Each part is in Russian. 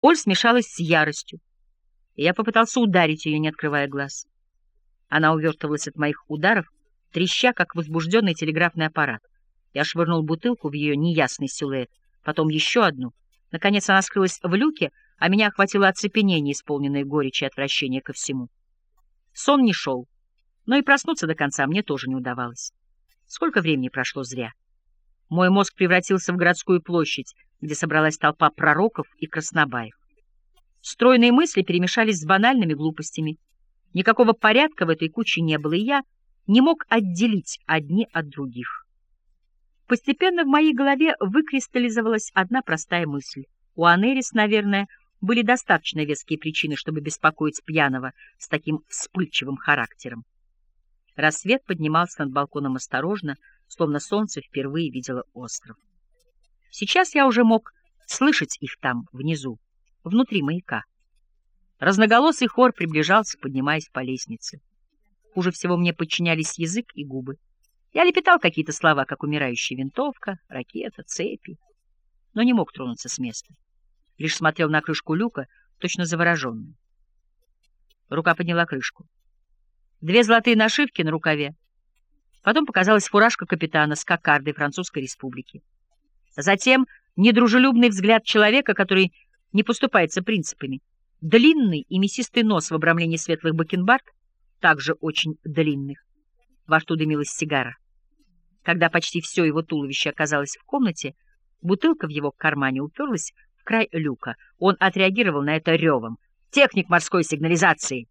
Оль смешалась с яростью, я попытался ударить ее, не открывая глаз. Она увертывалась от моих ударов, треща, как возбужденный телеграфный аппарат. Я швырнул бутылку в ее неясный силуэт, потом еще одну. Наконец она скрылась в люке, а меня охватило оцепенение, исполненное горечи и отвращения ко всему. Сон не шел, но и проснуться до конца мне тоже не удавалось. Сколько времени прошло зря. Мой мозг превратился в городскую площадь, где собралась толпа пророков и краснобаев. Стройные мысли перемешались с банальными глупостями. Никакого порядка в этой куче не было, и я не мог отделить одни от других. Постепенно в моей голове выкристаллизовалась одна простая мысль. У Анерис, наверное, были достаточно веские причины, чтобы беспокоить пьяного с таким вспыльчивым характером. Рассвет поднимался над балконом осторожно, словно солнце впервые видело остров. Сейчас я уже мог слышать их там, внизу, внутри маяка. Разноголосый хор приближался, поднимаясь по лестнице. Хуже всего мне подчинялись язык и губы. Я лепетал какие-то слова, как умирающая винтовка, ракета, цепи, но не мог тронуться с места. Лишь смотрел на крышку люка, точно завороженный. Рука подняла крышку. Две золотые нашивки на рукаве. Потом показалась фуражка капитана с кокардой Французской республики. Затем недружелюбный взгляд человека, который не поступается принципами. Длинный и мясистый нос в обрамлении светлых бакенбард, также очень длинных. Во рту дымилась сигара. Когда почти все его туловище оказалось в комнате, бутылка в его кармане уперлась в край люка. Он отреагировал на это ревом. «Техник морской сигнализации!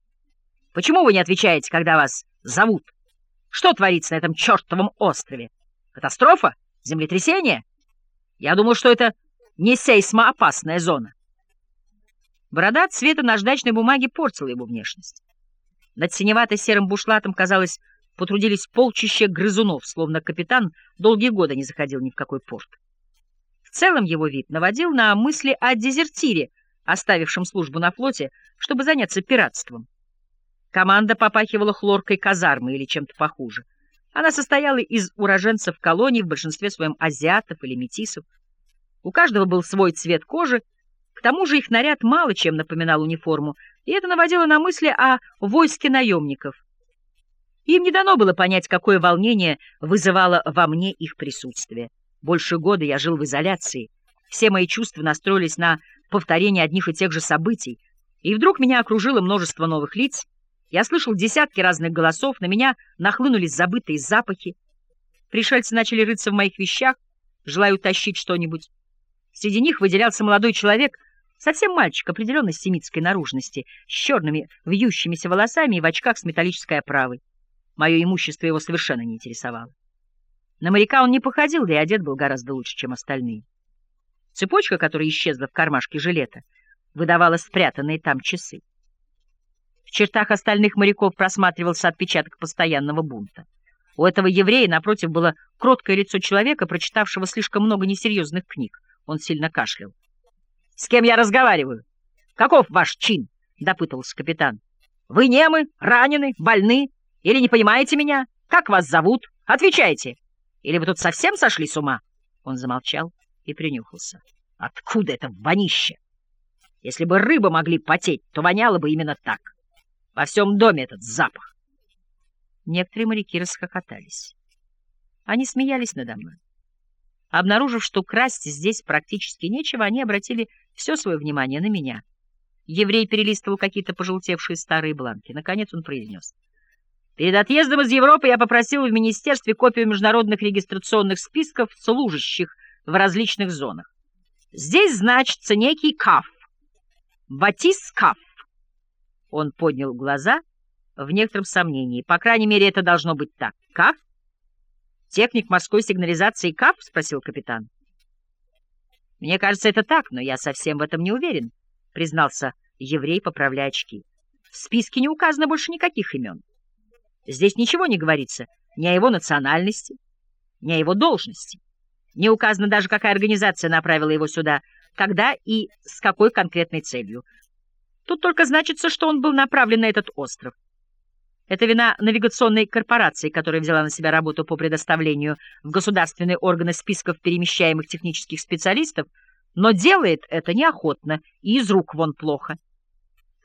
Почему вы не отвечаете, когда вас зовут? Что творится на этом чертовом острове? Катастрофа? Землетрясение? Я думал, что это не сейсмоопасная зона». Борода цвета наждачной бумаги портила его внешность. Над синевато-серым бушлатом, казалось, потрудились полчища грызунов, словно капитан долгие годы не заходил ни в какой порт. В целом его вид наводил на мысли о дезертире, оставившем службу на флоте, чтобы заняться пиратством. Команда попахивала хлоркой казармы или чем-то похуже. Она состояла из уроженцев колоний, в большинстве своем азиатов или метисов. У каждого был свой цвет кожи, к тому же их наряд мало чем напоминал униформу, и это наводило на мысли о войске наемников. Им не дано было понять, какое волнение вызывало во мне их присутствие. Больше года я жил в изоляции. Все мои чувства настроились на повторение одних и тех же событий. И вдруг меня окружило множество новых лиц. Я слышал десятки разных голосов, на меня нахлынулись забытые запахи. Пришельцы начали рыться в моих вещах, желая утащить что-нибудь. Среди них выделялся молодой человек, совсем мальчик определенной семитской наружности, с черными вьющимися волосами и в очках с металлической оправой. Мое имущество его совершенно не интересовало. На моряка он не походил, да и одет был гораздо лучше, чем остальные. Цепочка, которая исчезла в кармашке жилета, выдавала спрятанные там часы. В чертах остальных моряков просматривался отпечаток постоянного бунта. У этого еврея, напротив, было кроткое лицо человека, прочитавшего слишком много несерьезных книг. Он сильно кашлял. — С кем я разговариваю? Каков ваш чин? — допытывался капитан. — Вы немы, ранены, больны? Или не понимаете меня? Как вас зовут? Отвечайте! — или вы тут совсем сошли с ума? Он замолчал и принюхался. Откуда это вонище? Если бы рыбы могли потеть, то воняло бы именно так. Во всем доме этот запах. Некоторые моряки расхохотались. Они смеялись надо мной. Обнаружив, что красть здесь практически нечего, они обратили все свое внимание на меня. Еврей перелистывал какие-то пожелтевшие старые бланки. Наконец он произнес — Перед отъездом из Европы я попросил в министерстве копию международных регистрационных списков служащих в различных зонах. Здесь значится некий Каф. Батис Каф. Он поднял глаза в некотором сомнении. По крайней мере, это должно быть так. Каф? Техник морской сигнализации Каф? Спросил капитан. Мне кажется, это так, но я совсем в этом не уверен, признался еврей, поправляя очки. В списке не указано больше никаких имен. Здесь ничего не говорится ни о его национальности, ни о его должности. Не указано даже, какая организация направила его сюда, когда и с какой конкретной целью. Тут только значится, что он был направлен на этот остров. Это вина навигационной корпорации, которая взяла на себя работу по предоставлению в государственные органы списков перемещаемых технических специалистов, но делает это неохотно и из рук вон плохо.